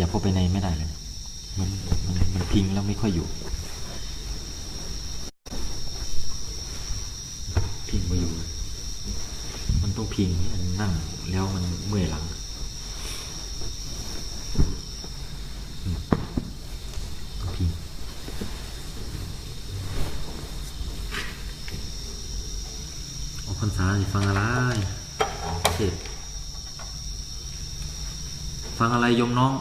ยับเข้าไปในไม่ได้เลย มันมันมันพิงแล้วไม่ค่อยอยู่พิงไมาอยู่ มันต้องพิงอันนั่งแล้วมันเมื่อยหลังพิงออกพรรษาฟังอะไรเสร็จฟังอะไรยมน้อง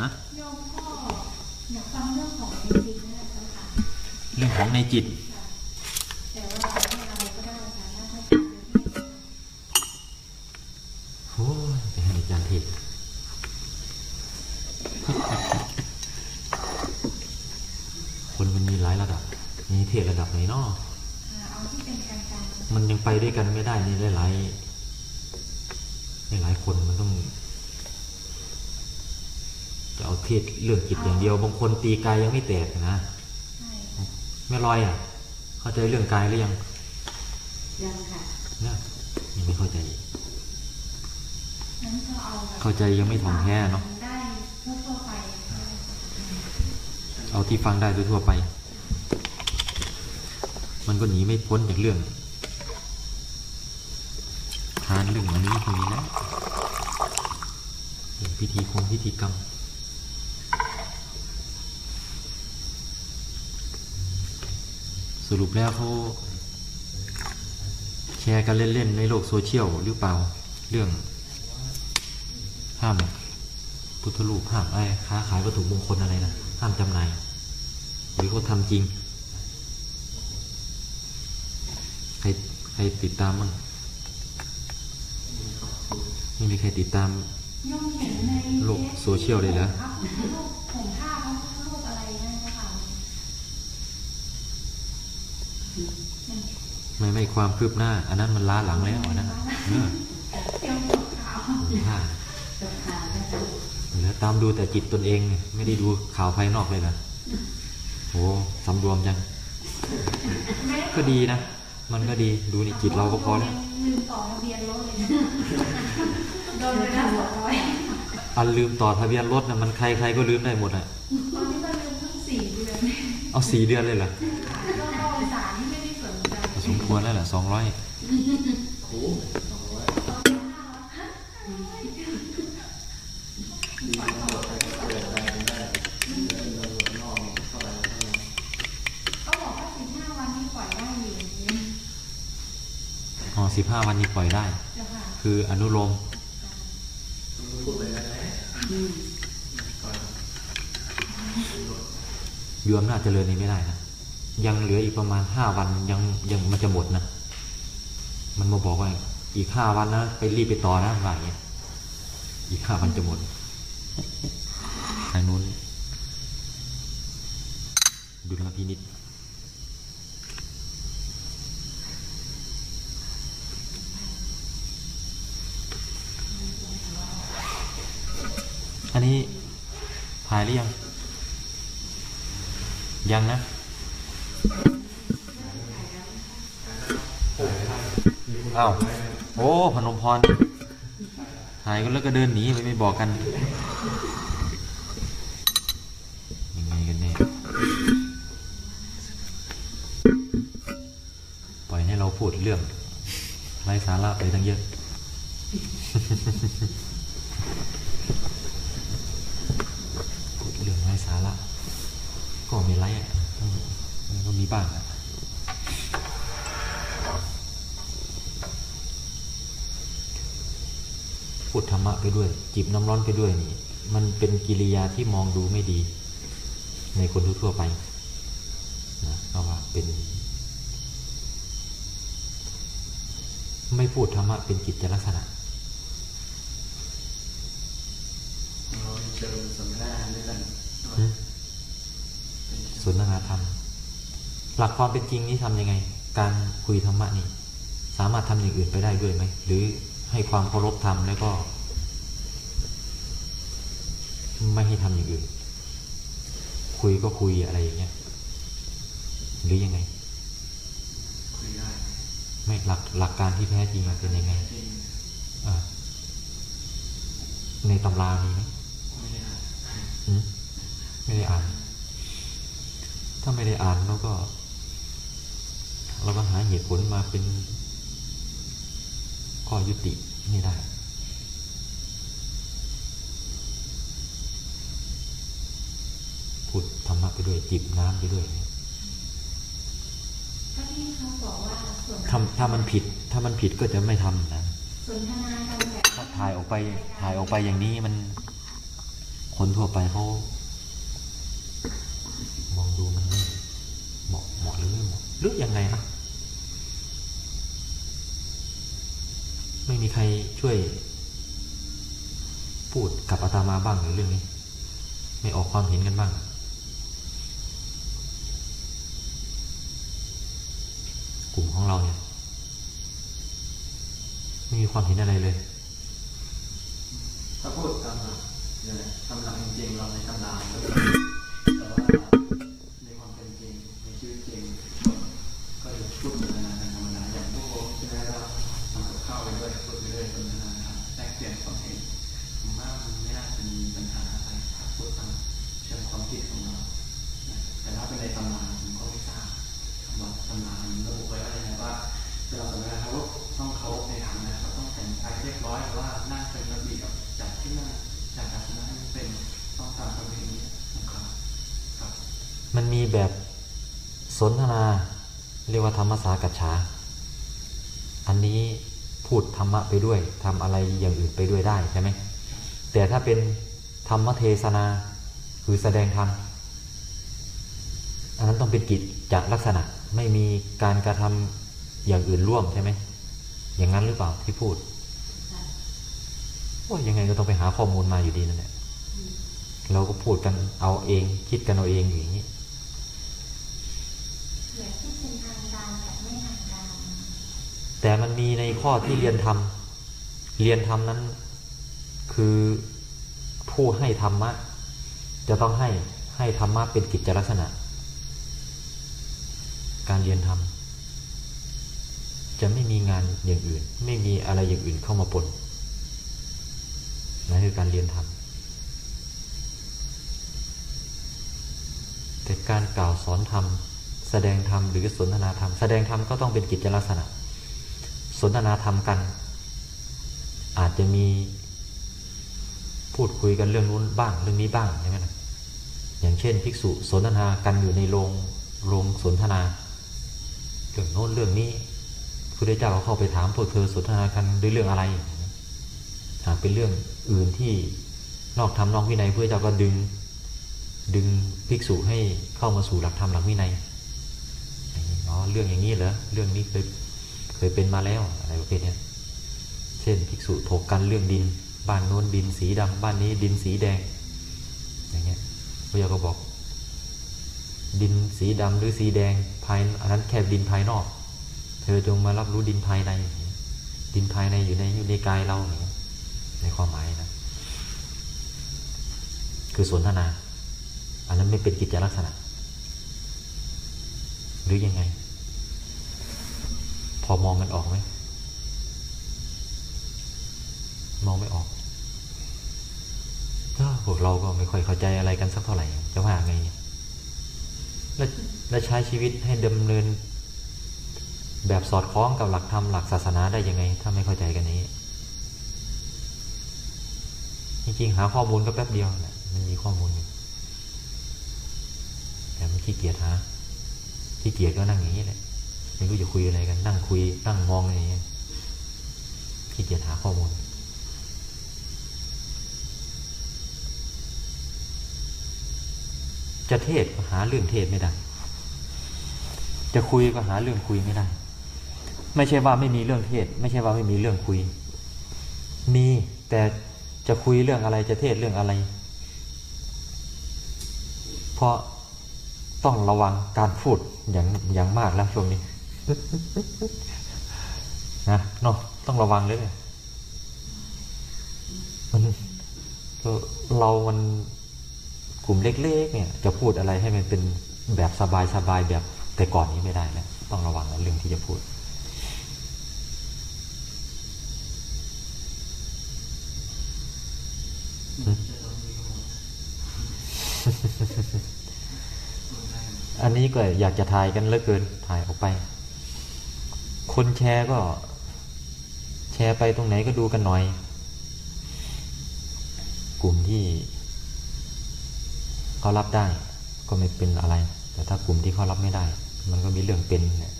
ฮะ โยมก็อยากฟังเรื่องของในจริงนั่นแหละเจ้าค่ะ เรื่องของในจิต แต่ว่าจะให้อะไรก็ได้ค่ะถ้าท่านจะให้ โอ้ยไปให้อาจารย์เทศ คนมันมีหลายระดับ มีเทศระดับไหนเนาะ อ่าเอาที่เป็นกลางๆ มันยังไปด้วยกันไม่ได้นี่หลายหลายหลายๆคนมันต้อง จะ เอาเทศเรื่องจิตอย่างเดียวบางคนตีกายยังไม่แตกนะใช่ไม่ลอยอะ เข้าใจเรื่องกายหรือยังยังค่ะเนี่ยยังไม่เข้าใจอีกงั้นก็เอาแบบเข้าใจยังไม่ถ่องแท้เนาะได้ทั่วๆไปเอาที่ฟังได้ทั่วๆไป มันก็หนีไม่พ้นจากเรื่องทานเรื่องอันนี้พวกนี้แล้วเรื่องพิธีคงพิธีกรรม รุปแล้วเขาแชร์กันเล่นๆในโลกโซเชียลหรือเปล่าเรื่อง ห้ามพุทธรูปห้ามอะไรค้าขายวัตถุมงคลอะไรนะห้ามจำหน่ายหรือเขาทำจริง ใครใครติดตามมั้งไม่มีใครติดตามโยมเห็นในโลกโซเชียลเลยเหรอ ครับรูปผมผ้าพระพุทธรูปอะไรนั่นก็ค่ะ ไม่ความคืบหน้า อันนั้นมันล้าหลังแล้วนะเออเตรียมขาวผ้าแล้วตามดูแต่จิตตนเอง ไม่ได้ดูข่าวภายนอกเลยนะโอ้สำรวมจัง ก็ดีนะ มันก็ดีดูในจิตเราก็พอแล้วลืมต่อทะเบียนรถเลยนะโดนไปแล้วสองร้อยอันลืมต่อทะเบียนรถนะมันใครใครก็ลืมได้หมดอะตอนนี้ก็ลืมทั้งสี่เดือนเอาสี่เดือนเลยเหรอ ก็เข้าสารที่ไม่ได้ สนใจสมควรแล้วแหละสองร้อยก็บอกว่าสิบห้าวันนี้ปล่อยได้อยู่อย่างนี้อ๋อสิบห้าวันนี้ปล่อยได้เจ้าค่ะคืออนุโลมโยมน่าจเจริญนี้ไม่ได้นะ ยังเหลืออีกประมาณห้าวันยังยังมันจะหมดนะมันมาบอกว่า อีกห้าวันนะไปรีบไปต่อนะว่าอย่างเงี้ยอีกห้าวันจะหมดทางนู้นดุลพินิษอันนี้ถ่ายหรือยังยังนะ อ้าว โอ้ พนมพร ถ่ายก็แล้วก็เดินหนีไปไม่บอกกันยังไงกันแน่ปล่อยให้เราพูดเรื่องไร้สาระไปตั้งเยอะ พูดเรื่องไร้สาระก็ไม่ไร้อะก็มีบ้างอะพูดธ รรมะไปด้วย จิบน้ำร้อนไปด้วยนี่ มันเป็นกิริยาที่มองดูไม่ดี ในคนทั่วๆไปนะเพราะว่าเป็น ไม่พูดธรรมะเป็นกิจลักษณะเราเชิญสัมมนาด้วยกันสนทนาธรรม หลักความเป็นจริงนี้ทำยังไง การคุยธรรมะนี่สามารถทำอย่างอื่นไปได้ด้วยไหม หรือให้ความเคารพธรรมแล้วก็ ไม่ให้ทำอย่างอื่น คุยก็คุยอะไรอย่างเงี้ยหรือยังไงกไม่หลักหลักการที่แท้จริงมันเป็นยังไงจริงอ่าในตำรามีไหมไม่ได้อ่านหืมไม่ได้อ่าน ถ้าไม่ได้อ่านเราก็ เราก็หาเหตุผลมาเป็นข้อยุติไม่ได้ พูดธรรมะไปด้วย จิบน้ำไปด้วยถ้าที่เขาบอกว่าสนทำถ้ามันผิด ถ้ามันผิดก็จะไม่ทำนะสนทนากันแบบถ้าถ่ายออกไปถ่ายออกไปอย่างนี้มันคนทั่วไปเขามองดูมันไม่เหมาะเหมาะหรือไม่เหมาะหรือยังไงอะไม่มีใครช่วย พูดกับอาตมาบ้างหรือเรื่องนี้ ไม่ออกความเห็นกันบ้าง กลุ่ม ของเราเนี่ยไม่มีความเห็นอะไรเลย ถ้าพูดตามหลักเนี่ยตามหลักจริงๆเราในตำราก็แต่ว่าในความเป็นจริงในชีวิตจริง ก็จะพูดสนทนากันธรรมดาอย่างพวกผมใช่ไหมเราทำกับข้าวไปด้วยพูดไปด้วยสนทนาครับแลกเปลี่ยนความเห็นผมว่ามันไม่น่าจะมีปัญหาอะไรถ้าพูดตามเชิงความคิดของเราแต่ถ้าเป็นในตำราผ มันมีแบบสนทนาเรียกว่าธรรมสากัจฉาอันนี้พูดธรรมะไปด้วยทำอะไรอย่างอื่นไปด้วยได้ใช่ไหมแต่ถ้าเป็นธรรมเทศนาคือแสดงธรรมอันนั้นต้องเป็นกิจจากลักษณะไม่มีการกระทำอย่างอื่นร่วมใช่ไหมอย่างนั้นหรือเปล่าที่พูดโอ้ยังไงก็ต้องไปหาข้อมูลมาอยู่ดีนั่นแหละเราก็พูดกันเอาเองคิดกันเอาเองอย่างนี้ แบบที่เป็นทางการแบบไม่ทางการ แต่มันมีในข้อที่เรียนทำเรียนทำนั้น คือผู้ให้ธรรมะ จะต้องให้ให้ธรรมะเป็นกิจลักษณะ การเรียนธรรม จะไม่มีงานอย่างอื่น ไม่มีอะไรอย่างอื่นเข้ามาปนนั่นคือการเรียนธรรมแต่การกล่าวสอนธรรม แสดงธรรมหรือสนทนาธรรม แสดงธรรมก็ต้องเป็นกิจลักษณะ นทนาธรรมกัน อาจจะมีพูดคุยกันเรื่องนู้นบ้างเรื่องนี้บ้างใช่ไหมนอย่างเช่น ภิกษุสนทนากันอยู่ในโรงโรงสนทนาเรื่องโน้นเรื่องนี้พระเจ้าก็เข้าไปถามพวกเธอสนทนากันด้วยเรื่องอะไรหากเป็นเรื่องอื่นที่นอกธรรมนอกวินัยพระเจ้าก็ดึง ดึงภิกษุให้เข้ามาสู่หลักธรรมหลักวินัยอ๋อเรื่องอย่างนี้เหรอเรื่องนี้เคย ยเป็นมาแล้วอะไรประเภทนี้เช่นภิกษุถกกันเรื่องดิน บ้านโน้นดินสีดำบ้านนี้ดินสีแดง อย่างเงี้ยพระเจ้าก็บอก ดินสีดำหรือสีแดงภายอันนั้นแค่ดินภายนอก เธอจงมารับรู้ดินภายใน ดินภายในอยู่ในอยู่ในกายเราอย่างเงี้ยในความหมายนะคือสนทนา อันนั้นไม่เป็นกิจลักษณะ หรือยังไง พอมองกันออกไหมมองไม่ออกก็พวกเราก็ไม่ค่อยเข้าใจอะไรกันสักเท่าไหร่จะว่าไงเนี่ยแล้วแล้วใช้ชีวิตให้ดำเนิน แบบสอดคล้องกับหลักธรรมหลักศาสนาได้ยังไง ถ้าไม่เข้าใจกันนี้ จริงๆหาข้อมูลก็แป๊บเดียวแหละมันมีข้อมูลอยู่แต่มันขี้เกียจหาขี้เกียจก็นั่งอย่างนี้แหละ ไม่รู้จะคุยอะไรกัน นั่งคุยนั่งมองอะไรอย่างเงี้ยขี้เกียจหาข้อมูล จะเทศก็หาเรื่องเทศไม่ได้ จะคุยก็หาเรื่องคุยไม่ได้ ไม่ใช่ว่าไม่มีเรื่องเทศ ไม่ใช่ว่าไม่มีเรื่องคุย มีแต่จะคุยเรื่องอะไรจะเทศเรื่องอะไร เพราะต้องระวังการพูดอย่างอย่างมากแล้วช่วงนี้ นะเนาะต้องระวังเลยเมันเรามันกลุ่มเล็กๆเนี่ย จะพูดอะไรให้มันเป็นแบบสบายๆแบบแต่ก่อนนี้ไม่ได้แล้วต้องระวังนะเรื่องที่จะพูดอันนี้ก็อยากจะถ่ายกันเลือเกินถ่ายออกไป คนแชร์ก็ แชร์ไปตรงไหนก็ดูกันหน่อย กลุ่มที่เขารับได้ก็ไม่เป็นอะไร แต่ถ้ากลุ่มที่เขารับไม่ได้ มันก็มีเรื่องเป็นเนี่ย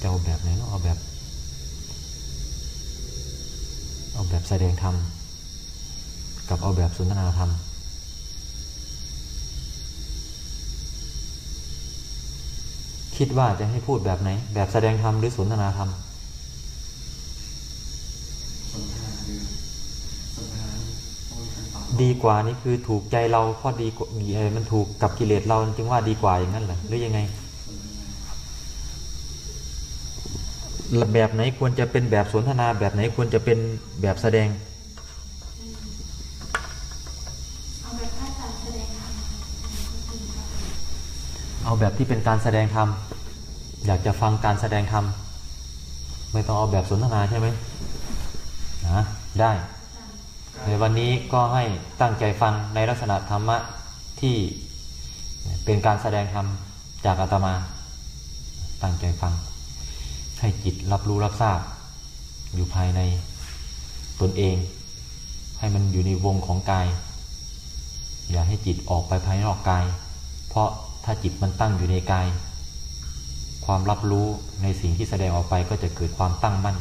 จะเอาแบบไหนเนาะเอาแบบ เอาแบบแสดงธรรม กับเอาแบบส นทนาธรรม คิดว่าจะให้พูดแบบไหน แบบแสดงธรรมหรือสนทนาธรรมสนทนาคือสนทนาต้องมีการปรับดีกว่านี่คือถูกใจเราเพราะดีกว่าเออมันถูกกับกิเลสเราจึงว่าดีกว่าอย่างนั้นเหรอหรือยังไงสนทนาแบบไหนควรจะเป็นแบบสนทนาแบบไหนควรจะเป็นแบบแสดง เอาแบบพระอาจารย์แสดงธรรม เอา แบบที่เป็นการแสดงธรรมอยากจะฟังการแสดงธรรมไม่ต้องเอาแบบสนทนาใช่ไหมนะได้ในวันนี้ก็ให้ตั้งใจฟังในลักษณะธรรมะที่เป็นการแสดงธรรมจากอาตมา ตั้งใจฟัง ให้จิตรับรู้รับทราบ อยู่ภายในตนเอง ให้มันอยู่ในวงของกาย อย่าให้จิตออกไปภายนอกกาย เพราะ ถ้าจิตมันตั้งอยู่ในกาย ความรับรู้ในสิ่งที่แสดงออกไปก็จะเกิดความตั้งมั่น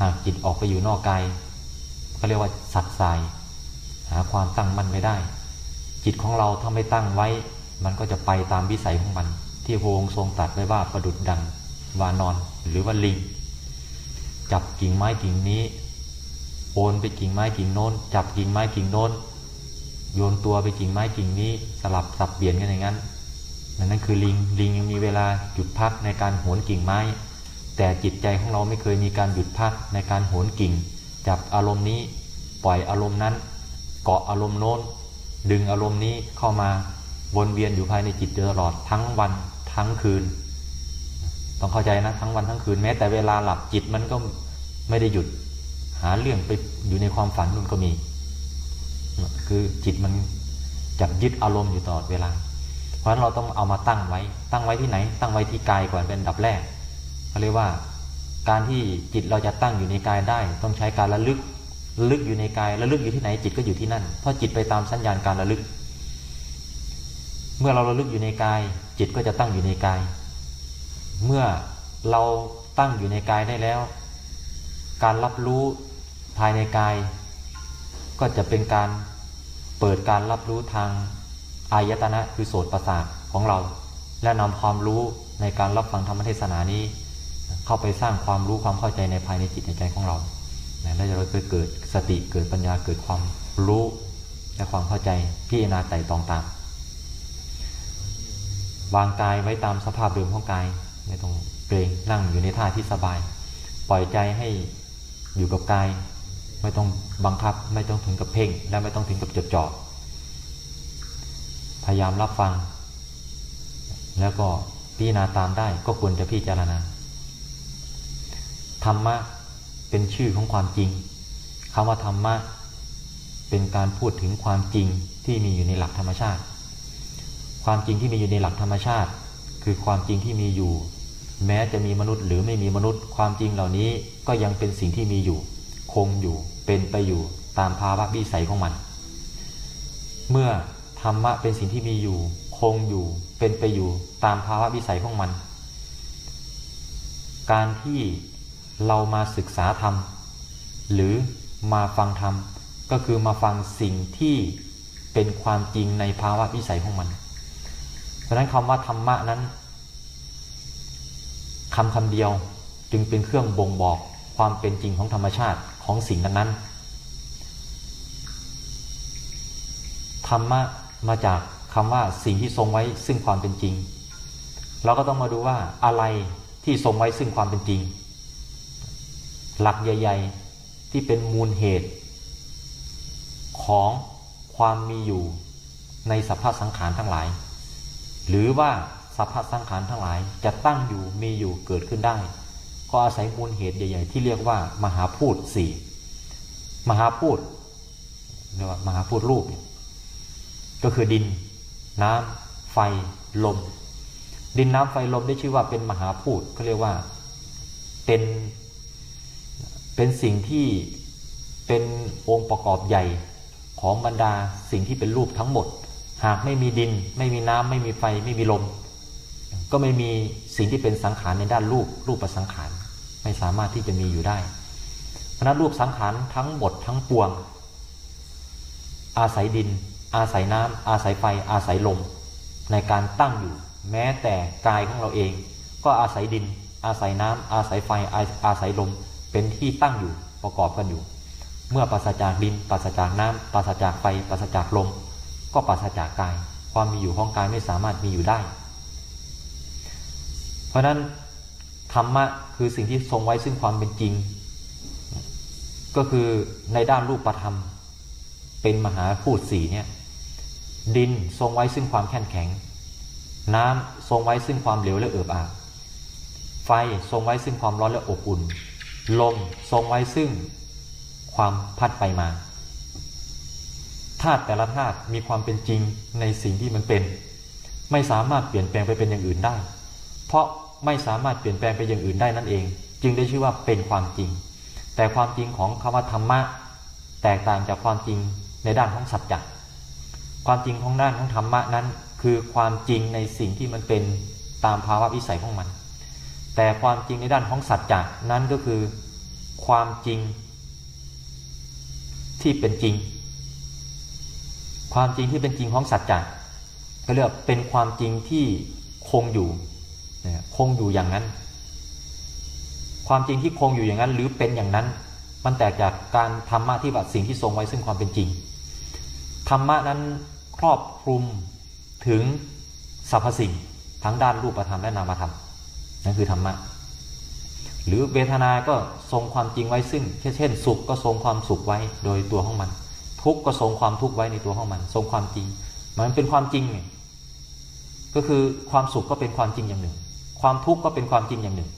หากจิตออกไปอยู่นอกกายเขาเรียกว่าสักสาย หาความตั้งมั่นไม่ได้ จิตของเราถ้าไม่ตั้งไว้ มันก็จะไปตามวิสัยของมัน ที่พระองค์ทรงตัดไว้ว่าประดุดดังวานอนหรือว่าลิง จับกิ่งไม้กิ่งนี้โอนไปกิ่งไม้กิ่งโน้น จับกิ่งไม้กิ่งโน้น โยนตัวไปกิ่งไม้กิ่งนี้สลับสับเปลี่ยนกันอย่างนั้น นั่นคือลิงลิงยังมีเวลาหยุดพักในการโหนกิ่งไม้ แต่จิตใจของเราไม่เคยมีการหยุดพักในการโหนกิ่ง จับอารมณ์นี้ปล่อยอารมณ์นั้น เกาะอารมณ์โน้น ดึงอารมณ์นี้เข้ามาวนเวียนอยู่ภายในจิตตลอดทั้งวันทั้งคืน ต้องเข้าใจนะทั้งวันทั้งคืนแม้แต่เวลาหลับจิตมันก็ไม่ได้หยุด หาเรื่องไปอยู่ในความฝันนู่นก็มี คือจิตมันจับยึดอารมณ์อยู่ตลอดเวลา เพราะฉะนั้นเราต้องเอามาตั้งไว้ ตั้งไว้ที่ไหน ตั้งไว้ที่กายก่อนเป็นอันดับแรกเขาเรียกว่า การที่จิตเราจะตั้งอยู่ในกายได้ ต้องใช้การระลึกระลึกอยู่ในกายระลึกอยู่ที่ไหนจิตก็อยู่ที่นั่น เพราะจิตไปตามสัญญาณการระลึก เมื่อเราระลึกอยู่ในกาย จิตก็จะตั้งอยู่ในกาย เมื่อเราตั้งอยู่ในกายได้แล้ว การรับรู้ภายในกาย ก็จะเป็นการเปิดการรับรู้ทาง อายตนะคือโสตประสาทของเรา และนำความรู้ในการรับฟังธรรมเทศนานี้ เข้าไปสร้างความรู้ความเข้าใจในภายในจิตในใจของเราแล้วเราจะเกิดสติเกิดปัญญาเกิดความรู้และความเข้าใจพิจารณาไต่ตองตามวางกายไว้ตามสภาพเดิมของกายไม่ต้องเกรงนั่งอยู่ในท่าที่สบาย ปล่อยใจให้อยู่กับกาย ไม่ต้องบังคับ ไม่ต้องถึงกับเพ่ง และไม่ต้องถึงกับจดจ่อ พยายามรับฟัง แล้วก็พิจารณาตามได้ก็ควรจะพิจารณาธรรมะเป็นชื่อของความจริงคำว่าธรรมะเป็นการพูดถึงความจริงที่มีอยู่ในหลักธรรมชาติ ความจริงที่มีอยู่ในหลักธรรมชาติ คือความจริงที่มีอยู่ แม้จะมีมนุษย์หรือไม่มีมนุษย์ ความจริงเหล่านี้ก็ยังเป็นสิ่งที่มีอยู่ คงอยู่เป็นไปอยู่ตามภาวะวิสัยของมัน เมื่อ ธรรมะเป็นสิ่งที่มีอยู่ คงอยู่เป็นไปอยู่ตามภาวะวิสัยของมัน การที่เรามาศึกษาธรรม หรือมาฟังธรรม ก็คือมาฟังสิ่งที่เป็นความจริงในภาวะวิสัยของมัน เพราะนั้นคำว่าธรรมะนั้นคำคำเดียวจึงเป็นเครื่องบ่งบอกความเป็นจริงของธรรมชาติของสิ่งนั้นๆธรรมะ มาจากคำว่าสิ่งที่ทรงไว้ซึ่งความเป็นจริง เราก็ต้องมาดูว่าอะไรที่ทรงไว้ซึ่งความเป็นจริง หลักใหญ่ ๆ ที่เป็นมูลเหตุ ของความมีอยู่ในสภาพสังขารทั้งหลาย หรือว่าสสัพพสังขารทั้งหลายจะตั้งอยู่มีอยู่เกิดขึ้นได้ ก็อาศัยมูลเหตุใหญ่ ๆ ที่เรียกว่ามหาพูดสี่มหาพูดเรียกว่ามหาพูดรูปเนี่ย ก็คือดิน น้ำไฟลม ดินน้ำไฟลมได้ชื่อว่าเป็นมหาพูดเขาเรียกว่าเป็นเป็นสิ่งที่เป็นองค์ประกอบใหญ่ของบรรดาสิ่งที่เป็นรูปทั้งหมด หากไม่มีดิน ไม่มีน้ำไม่มีไฟไม่มีลม ก็ไม่มีสิ่งที่เป็นสังขารในด้านรูปรูปประสังขารไม่สามารถที่จะมีอยู่ได้เพราะนั้นรูปสังขารทั้งหมดทั้งปวง อาศัยดิน อาศัยน้ำอาศัยไฟ อาศัยลม ในการตั้งอยู่ แม้แต่กายของเราเอง ก็อาศัยดิน อาศัยน้ำอาศัยไฟ อาศัยลม เป็นที่ตั้งอยู่ประกอบกันอยู่ เมื่อปราศจากดินปราศจากน้ำปราศจากไฟปราศจากลม ก็ปราศจากกาย ความมีอยู่ของกายไม่สามารถมีอยู่ได้ เพราะฉะนั้นธรรมะคือสิ่งที่ทรงไว้ซึ่งความเป็นจริง ก็คือในด้านรูปธรรม เป็นมหาพูดสี่เนี่ย ดินทรงไว้ซึ่งความแข็งแข็ง น้ำทรงไว้ซึ่งความเหลวและเอิบอาบไฟทรงไว้ซึ่งความร้อนและอบอุ่น ลมทรงไว้ซึ่งความพัดไปมาธาตุแต่ละธาตุมีความเป็นจริงในสิ่งที่มันเป็น ไม่สามารถเปลี่ยนแปลงไปเป็นอย่างอื่นได้ เพราะไม่สามารถเปลี่ยนแปลงไปอย่างอื่นได้นั่นเอง จึงได้ชื่อว่าเป็นความจริง แต่ความจริงของคำว่าธรรมะ แตกต่างจากความจริงในด้านของสัจจะ ความจริงของด้านของธรรมะนั้น คือความจริงในสิ่งที่มันเป็นตามภาวะวิสัยของมัน แต่ความจริงในด้านของสัจจะนั้นก็คือความจริงที่เป็นจริง ความจริงที่เป็นจริงของสัจจะก็เรียกเป็นความจริงที่คงอยู่คงอยู่อย่างนั้น ความจริงที่คงอยู่อย่างนั้น หรือเป็นอย่างนั้น มันแตกจากการธรรมะที่ว่าสิ่งที่ทรงไว้ซึ่งความเป็นจริงธรรมะนั้น รอบคลุมถึงสรรพสิ่งทั้งด้านรูปธรรมและนามธรรมนั่นคือธรรมะ หรือเวทนาก็ทรงความจริงไว้ซึ่ง เช่น สุขก็ทรงความสุขไว้โดยตัวของมัน ทุกข์ก็ทรงความทุกข์ไว้ในตัวของมัน ทรงความจริง มันเป็นความจริงไงก็คือความสุขก็เป็นความจริงอย่างหนึ่ง ความทุกข์ก็เป็นความจริงอย่างหนึ่ง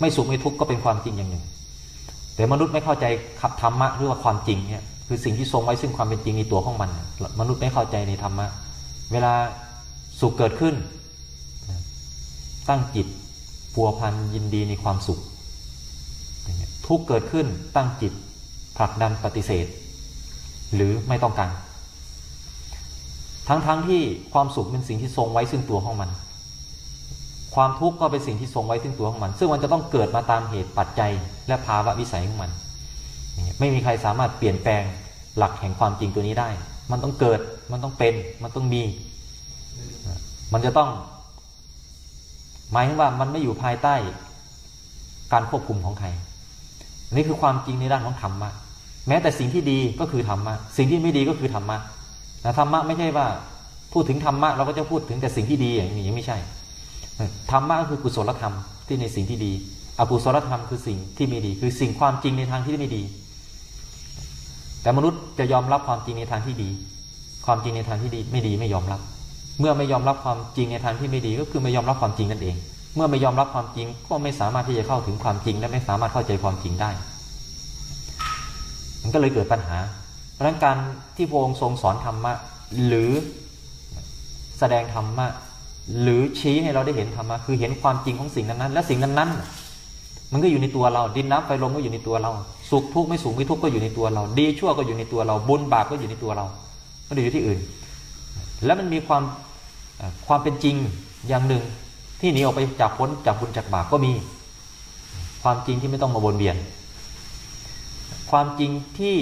ไม่สุขไม่ทุกข์ก็เป็นความจริงอย่างหนึ่ง แต่มนุษย์ไม่เข้าใจขับธรรมะหรือว่าความจริงเนี่ย คือสิ่งที่ทรงไว้ซึ่งความเป็นจริงในตัวของมัน มนุษย์ไม่เข้าใจในธรรมะเวลาสุขเกิดขึ้น ตั้งจิตปัวพันยินดีในความสุข ทุกเกิดขึ้นตั้งจิตผลักดันปฏิเสธ หรือไม่ต้องการ ทั้งๆทที่ความสุขเป็นสิ่งที่ทรงไว้ซึ่งตัวของมัน ความทุกข์ก็เป็นสิ่งที่ทรงไว้ซึ่งตัวของมัน ซึ่งมันจะต้องเกิดมาตามเหตุปัจจัยและภาวะวิสัยของมัน ไม่มีใครสามารถเปลี่ยนแปลง หลักแห่งความจริงตัวนี้ได้ มันต้องเกิด มันต้องเป็น มันต้องมี มันจะต้อง หมายถึงว่ามันไม่อยู่ภายใต้ การควบคุมของใคร นี่คือความจริงในด้านของธรรมะ แม้แต่สิ่งที่ดีก็คือธรรมะ สิ่งที่ไม่ดีก็คือธรรมะนะธรรมะไม่ใช่ว่า พูดถึงธรรมะเราก็จะพูดถึงแต่สิ่งที่ดีอย่างนี้ไม่ใช่ ธรรมะก็คือกุศลธรรมที่ในสิ่งที่ดี อกุศลธรรมคือสิ่งที่ไม่ดี คือสิ่งความจริงในทางที่ไม่ดี แต่มนุษย์จะยอมรับความจริงในทางที่ดี ความจริงในทางที่ดีไม่ดีไม่ยอมรับ เมื่อไม่ยอมรับความจริงในทางที่ไม่ดีก็คือไม่ยอมรับความจริงนั่นเอง เมื่อไม่ยอมรับความจริงก็ไม่สามารถที่จะเข้าถึงความจริงและไม่สามารถเข้าใจความจริงได้ มันก็เลยเกิดปัญหา เพราะนั้นการที่พระองค์ทรงสอนธรรมะหรือแสดงธรรมะหรือชี้ให้เราได้เห็นธรรมะคือเห็นความจริงของสิ่งนั้นๆและสิ่งนั้นๆมันก็อยู่ในตัวเราดินน้ำไฟลมก็อยู่ในตัวเรา สุขทุกข์ไม่สุขไม่ทุกข์ก็อยู่ในตัวเรา ดีชั่วก็อยู่ในตัวเรา บุญบาปก็อยู่ในตัวเราไม่ได้อยู่ที่อื่น แล้วมันมีความความเป็นจริงอย่างหนึ่งที่หนีออกไปจากพ้นจากบุญจากบาปก็มี ความจริงที่ไม่ต้องมาวนเวียน ความจริงที่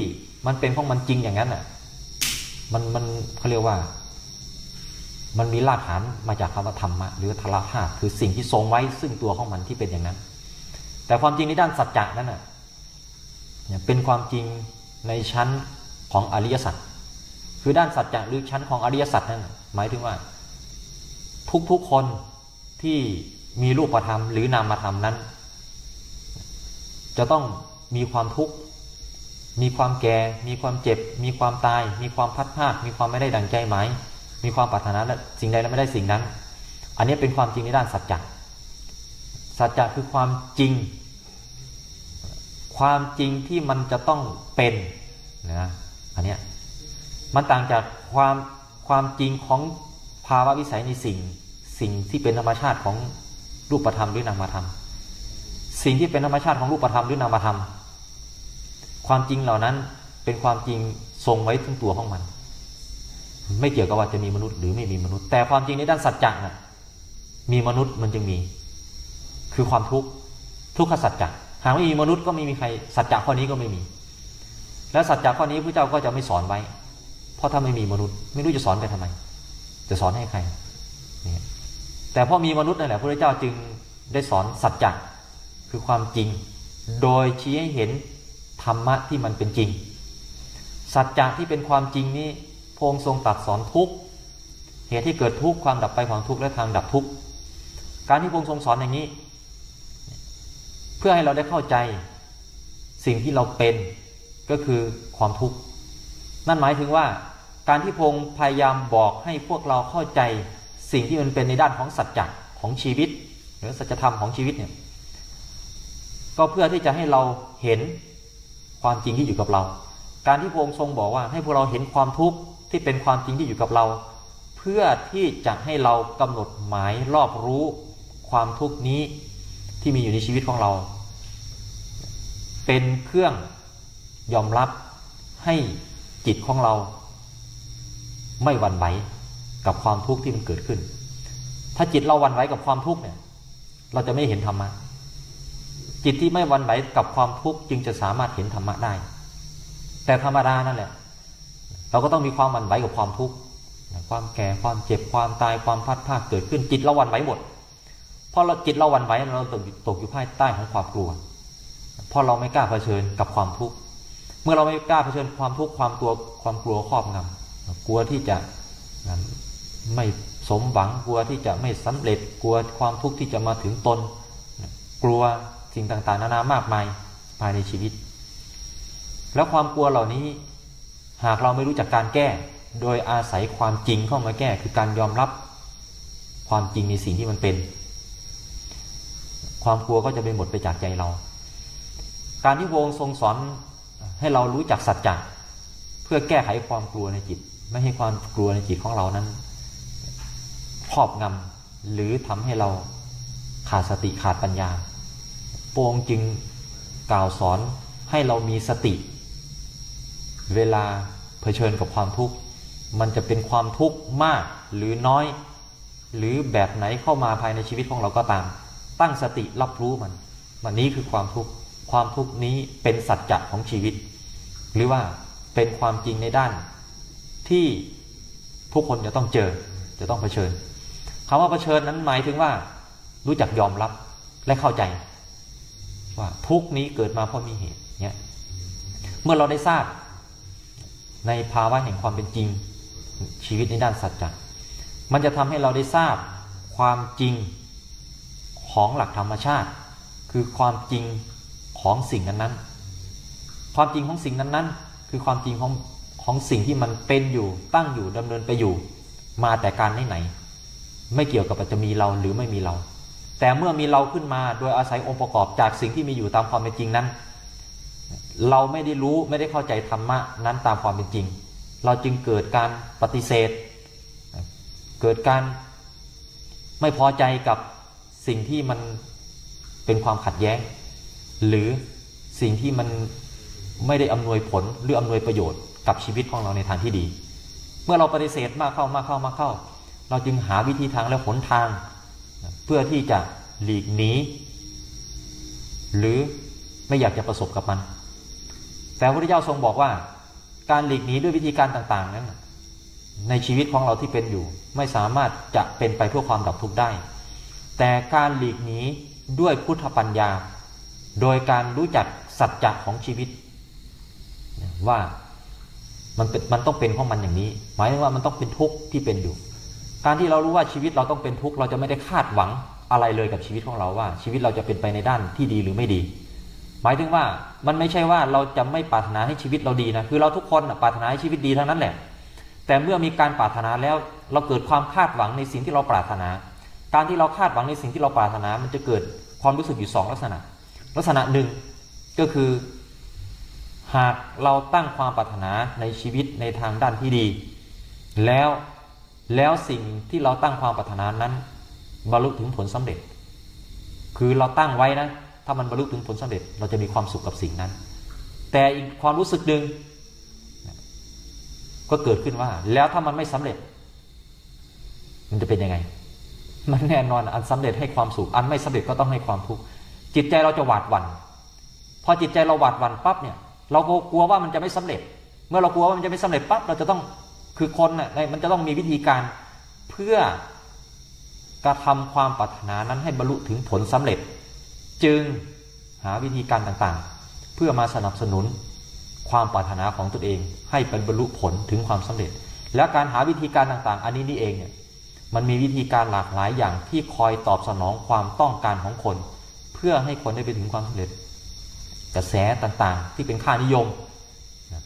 มันเป็นของมันจริงอย่างนั้นอะมันมันเขาเรียกว่า มันมีรากฐานมาจากคำว่าธรรมะหรือทราธาตุคือสิ่งที่ทรงไว้ซึ่งตัวของมันที่เป็นอย่างนั้น แต่ความจริงในด้านสัจจะนั้นอะ เป็นความจริงในชั้นของอริยสัจคือด้านสัจจะหรือชั้นของอริยสัจนั่นหมายถึงว่า ทุกๆคนที่มีรูปธรรมหรือนามธรรมนั้น จะต้องมีความทุกข์ มีความแก่ มีความเจ็บ มีความตาย มีความพัดภาคมีความไม่ได้ดังใจหมาย มีความปรารถนาและสิ่งใดและไม่ได้สิ่งนั้น อันนี้เป็นความจริงในด้านสัจจะสัจจะคือความจริง ความจริงที่มันจะต้องเป็นนะอันเนี้ยมันต่างจากความความจริงของภาวะวิสัยในสิ่งสิ่งที่เป็นธรรมชาติของรูปธรรมหรือนามธรรม สิ่งที่เป็นธรรมชาติของรูปธรรมหรือนามธรรม ความจริงเหล่านั้นเป็นความจริงทรงไว้ทั้งตัวของมัน ไม่เกี่ยวกับว่าจะมีมนุษย์หรือไม่มีมนุษย์ แต่ความจริงในด้านสัจจะน่ะมีมนุษย์มันจึงมี คือความทุกข์ทุกขสัจจะ หากไม่มีมนุษย์ก็ไม่มีใครสัจจะข้อนี้ก็ไม่มี และสัจจะข้อนี้พระเจ้าก็จะไม่สอนไว้ เพราะถ้าไม่มีมนุษย์ ไม่รู้จะสอนไปทำไม จะสอนให้ใครนี่แต่พอมีมนุษย์นั่นแหละพระเจ้าจึงได้สอนสัจจะคือความจริง โดยชี้ให้เห็นธรรมะที่มันเป็นจริง สัจจะที่เป็นความจริงนี้พงทรงตรัสสอนทุกเหตุที่เกิดทุกข์ความดับไปของทุกข์และทางดับทุกข์การที่พงทรงสอนอย่างนี้ เพื่อให้เราได้เข้าใจสิ่งที่เราเป็นก็คือความทุกข์ นั่นหมายถึงว่าการที่พงค์พยายามบอกให้พวกเราเข้าใจสิ่งที่มันเป็นในด้านของสัจจะของชีวิต หรือสัจธรรมของชีวิตเนี่ยก็เพื่อที่จะให้เราเห็นความจริงที่อยู่กับเรา การที่พระองค์ทรงบอกว่าให้พวกเราเห็นความทุกข์ที่เป็นความจริงที่อยู่กับเรา เพื่อที่จะให้เรากำหนดหมายรอบรู้ความทุกข์นี้ ที่มีอยู่ในชีวิตของเรา เป็นเครื่องยอมรับให้จิตของเรา ไม่หวั่นไหวกับความทุกข์ที่มันเกิดขึ้น ถ้าจิตเราหวั่นไหวกับความทุกข์เนี่ย เราจะไม่เห็นธรรมะ จิตที่ไม่หวั่นไหวกับความทุกข์จึงจะสามารถเห็นธรรมะได้ แต่ธรรมดานั่นแหละ เราก็ต้องมีความหวั่นไหวกับความทุกข์ ความแก่ ความเจ็บ ความตาย ความพัดพลาเกิดขึ้น จิตเราหวั่นไหวหมด พราะเราจิตเราหวั่นไหวเราตกอยู่ตกอยู่ภายใต้ของความกลัวพราะเราไม่กล้าเผชิญกับความทุกข์เมื่อเราไม่กล้าเผชิญความทุกข์ความตัวความกลัวครอบงำกลัวที่จะไม่สมหวังกลัวที่จะไม่สำเร็จกลัวความทุกข์ที่จะมาถึงตน กลัวสิ่งต่างๆ นานามากมายภายในชีวิต แล้วความกลัวเหล่านี้หากเราไม่รู้จักการแก้ โดยอาศัยความจริงเข้ามาแก้ คือการยอมรับความจริงในสิ่งที่มันเป็น ความกลัวก็จะไปหมดไปจากใจเรา การที่พระองค์ทรงสอนให้เรารู้จักสัจจะเพื่อแก้ไขความกลัวในจิต ไม่ให้ความกลัวในจิตของเรานั้นครอบงำหรือทำให้เราขาดสติขาดปัญญาพรงจึงกล่าวสอนให้เรามีสติ เวลาเผชิญกับความทุกข์ มันจะเป็นความทุกข์มากหรือน้อย หรือแบบไหนเข้ามาภายในชีวิตของเราก็ตาม ตั้งสติรับรู้มันมันนี้คือความทุกข์ความทุกข์นี้เป็นสัจจะของชีวิต หรือว่าเป็นความจริงในด้านที่ผู้คนจะต้องเจอจะต้องเผชิญคำว่าเผชิญนั้นหมายถึงว่า รู้จักยอมรับและเข้าใจ ว่าทุกนี้เกิดมาเพราะมีเหตุเนี่ยเมื่อเราได้ทราบ ในภาวะแห่งความเป็นจริง ชีวิตในด้านสัจจะมันจะทำให้เราได้ทราบความจริง ของหลักธรรมชาติ คือความจริงของสิ่งนั้นๆ ความจริงของสิ่งนั้นๆ คือความจริงของของสิ่งที่มันเป็นอยู่ตั้งอยู่ดำเนินไปอยู่ มาแต่การไหนๆไม่เกี่ยวกับจะมีเราหรือไม่มีเรา แต่เมื่อมีเราขึ้นมาโดยอาศัยองค์ประกอบจากสิ่งที่มีอยู่ตามความเป็นจริงนั้น เราไม่ได้รู้ไม่ได้เข้าใจธรรมะนั้นตามความเป็นจริง เราจึงเกิดการปฏิเสธ เกิดการไม่พอใจกับ สิ่งที่มันเป็นความขัดแย้ง หรือสิ่งที่มันไม่ได้อำนวยผลหรืออำนวยประโยชน์กับชีวิตของเราในทางที่ดี เมื่อเราปฏิเสธมากเข้ามากเข้ามากเข้า เราจึงหาวิธีทางและหนทาง เพื่อที่จะหลีกหนีหรือไม่อยากจะประสบกับมัน แต่พระพุทธเจ้าทรงบอกว่า การหลีกหนีด้วยวิธีการต่าง ๆ นั้น ในชีวิตของเราที่เป็นอยู่ ไม่สามารถจะเป็นไปเพื่อความดับทุกข์ได้ แต่การหลีกหนีด้วยพุทธปัญญา โดยการรู้จักสัจจะของชีวิต ว่ามันเป็นมันต้องเป็นของมันอย่างนี้ หมายถึงว่ามันต้องเป็นทุกข์ที่เป็นอยู่ การที่เรารู้ว่าชีวิตเราต้องเป็นทุกข์เราจะไม่ได้คาดหวังอะไรเลยกับชีวิตของเราว่า ชีวิตเราจะเป็นไปในด้านที่ดีหรือไม่ดี หมายถึงว่ามันไม่ใช่ว่าเราจะไม่ปรารถนาให้ชีวิตเราดีนะคือเราทุกคนปรารถนาให้ชีวิตดีทั้งนั้นแหละ แต่เมื่อมีการปรารถนาแล้วเราเกิดความคาดหวังในสิ่งที่เราปรารถนา การที่เราคาดหวังในสิ่งที่เราปรารถนา มันจะเกิดความรู้สึกอยู่สองลักษณะ ลักษณะหนึ่งก็คือ หากเราตั้งความปรารถนาในชีวิตในทางด้านที่ดี แล้วแล้วสิ่งที่เราตั้งความปรารถนานั้น บรรลุถึงผลสำเร็จ คือเราตั้งไว้นะ ถ้ามันบรรลุถึงผลสำเร็จ เราจะมีความสุขกับสิ่งนั้น แต่อีกความรู้สึกหนึ่งก็เกิดขึ้นว่า แล้วถ้ามันไม่สำเร็จ มันจะเป็นยังไง มันแน่นอนอันสำเร็จให้ความสุขอันไม่สำเร็จก็ต้องให้ความทุกข์จิตใจเราจะหวาดหวัน่นพอจิตใจเราหวาดหวั่นปั๊บเนี่ย เราก็กลัวว่ามันจะไม่สำเร็จ เมื่อเรากลัวว่ามันจะไม่สำเร็จปั๊บเราจะต้องคือคนน่ะมันจะต้องมีวิธีการเพื่อกระทำความปรารถนานั้นให้บรรลุถึงผลสำเร็จ จึงหาวิธีการต่างๆ เพื่อมาสนับสนุนความปรารถนาของตนเอง ให้เป็นบรรลุผลถึงความสำเร็จ และการหาวิธีการต่างๆ อันนี้นี่เองเนี่ย มันมีวิธีการหลากหลายอย่างที่คอยตอบสนองความต้องการของคน เพื่อให้คนได้ไปถึงความสำเร็จ กระแสต่างๆ ที่เป็นค่านิยม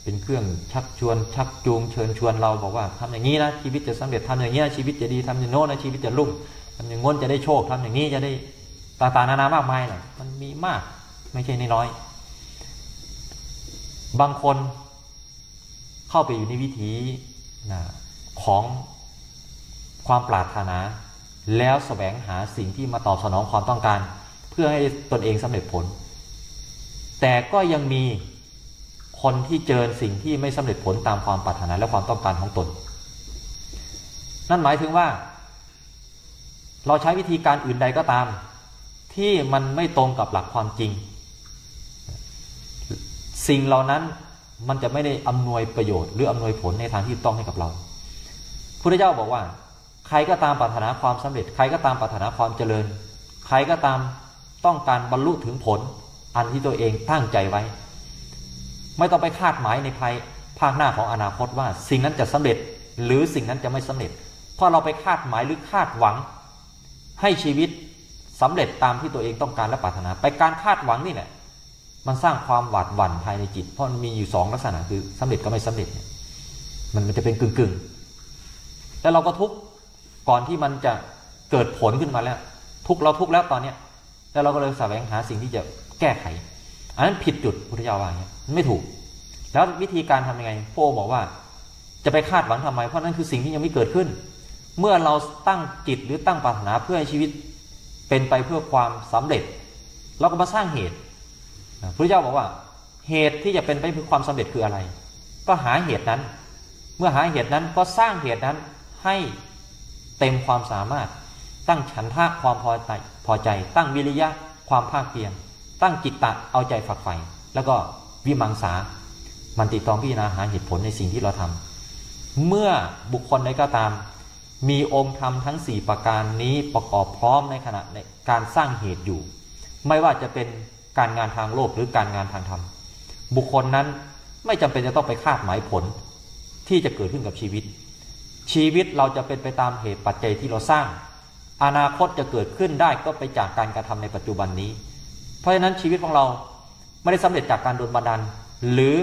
เป็นเครื่องชักชวน ชักจูงเชิญชวนเราบอกว่าทำอย่างนี้นะชีวิตจะสำเร็จทำอย่างนี้ชีวิตจะดีทำอย่างโน้นนะชีวิตจะรุ่งทำอย่างง้นจะได้โชคทำอย่างนี้จะได้ต่างๆนานามากมายนะมันมีมากไม่ใช่น้อยบางคนเข้าไปอยู่ในวิถีนะของ ความปรารถนา แล้วแสวงหาสิ่งที่มาตอบสนองความต้องการ เพื่อให้ตนเองสำเร็จผล แต่ก็ยังมีคนที่เจอสิ่งที่ไม่สำเร็จผลตามความปรารถนาและความต้องการของตน นั่นหมายถึงว่า เราใช้วิธีการอื่นใดก็ตาม ที่มันไม่ตรงกับหลักความจริง สิ่งเหล่านั้นมันจะไม่ได้อำนวยประโยชน์ หรืออำนวยผลในทางที่ต้องให้กับเราพุทธเจ้าบอกว่า ใครก็ตามปรารถนาความสำเร็จ ใครก็ตามปรารถนาความเจริญ ใครก็ตามต้องการบรรลุถึงผล อันที่ตัวเองตั้งใจไว้ ไม่ต้องไปคาดหมายในภายภาคหน้าของอนาคตว่า สิ่งนั้นจะสำเร็จหรือสิ่งนั้นจะไม่สำเร็จ เพราะเราไปคาดหมายหรือคาดหวัง ให้ชีวิตสำเร็จตามที่ตัวเองต้องการและปรารถนา ไปการคาดหวังนี่แหละมันสร้างความหวาดหวั่นภายในจิต เพราะมันมีอยู่สองลักษณะคือสำเร็จก็ไม่สำเร็จ มันมันจะเป็นกึ่งกึ่งแล้วเราก็ทุก ก่อนที่มันจะเกิดผลขึ้นมาแล้ว ทุกเราทุกแล้วตอนเนี้ยแล้วเราก็เลยแสวงหาสิ่งที่จะแก้ไข อันนั้นผิดจุดพุทธเจ้าว่าเนี่ยมันไม่ถูก แล้ววิธีการทำยังไงพระองค์บอกว่า จะไปคาดหวังทำไม เพราะนั่นคือสิ่งที่ยังไม่เกิดขึ้น เมื่อเราตั้งจิตหรือตั้งปรารถนาเพื่อให้ชีวิตเป็นไปเพื่อความสำเร็จ เราก็มาสร้างเหตุพระเจ้าบอกว่า เหตุที่จะเป็นไปเพื่อความสำเร็จคืออะไร ก็หาเหตุนั้น เมื่อหาเหตุนั้นก็สร้างเหตุนั้นให้ เต็มความสามารถ ตั้งฉันทะความพอใจพอใจ ตั้งวิริยะความภาคเพียรตั้งจิตตะเอาใจฝักใฝ่แล้วก็วิมังสา มันติดตองพิจารณาหาเหตุผลในสิ่งที่เราทำเมื่อบุคคลใดก็ตาม มีองค์ธรรมทั้ง 4 ประการนี้ประกอบพร้อมในขณะในการสร้างเหตุอยู่ ไม่ว่าจะเป็นการงานทางโลกหรือการงานทางธรรม บุคคลนั้นไม่จำเป็นจะต้องไปคาดหมายผลที่จะเกิดขึ้นกับชีวิต ชีวิตเราจะเป็นไปตามเหตุปัจจัยที่เราสร้าง อนาคตจะเกิดขึ้นได้ก็ไปจากการกระทำในปัจจุบันนี้ เพราะฉะนั้นชีวิตของเราไม่ได้สำเร็จจากการโดนบันดาลหรือ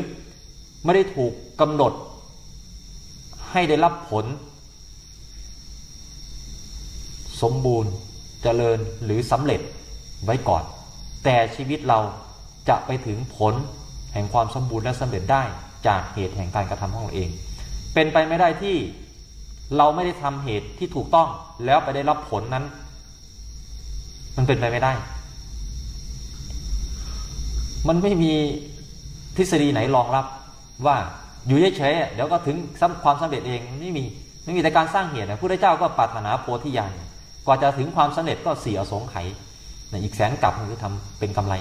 ไม่ได้ถูกกำหนด ให้ได้รับผล สมบูรณ์เจริญหรือสำเร็จไว้ก่อน แต่ชีวิตเราจะไปถึงผลแห่งความสมบูรณ์และสำเร็จได้จากเหตุแห่งการกระทำของเราเอง เป็นไปไม่ได้ที่ เราไม่ได้ทำเหตุที่ถูกต้องแล้วไปได้รับผลนั้น มันเป็นไปไม่ได้ มันไม่มีทฤษฎีไหนรองรับ ว่าอยู่เฉยๆเดี๋ยวก็ถึงความสำเร็จเองไม่มีไม่มีแต่การสร้างเหตุนะพระเจ้าก็ปรารถนาโพธิญาณกว่าจะถึงความสำเร็จก็เสียสงไขนอีกแสนกลับคือทำเป็นกำไร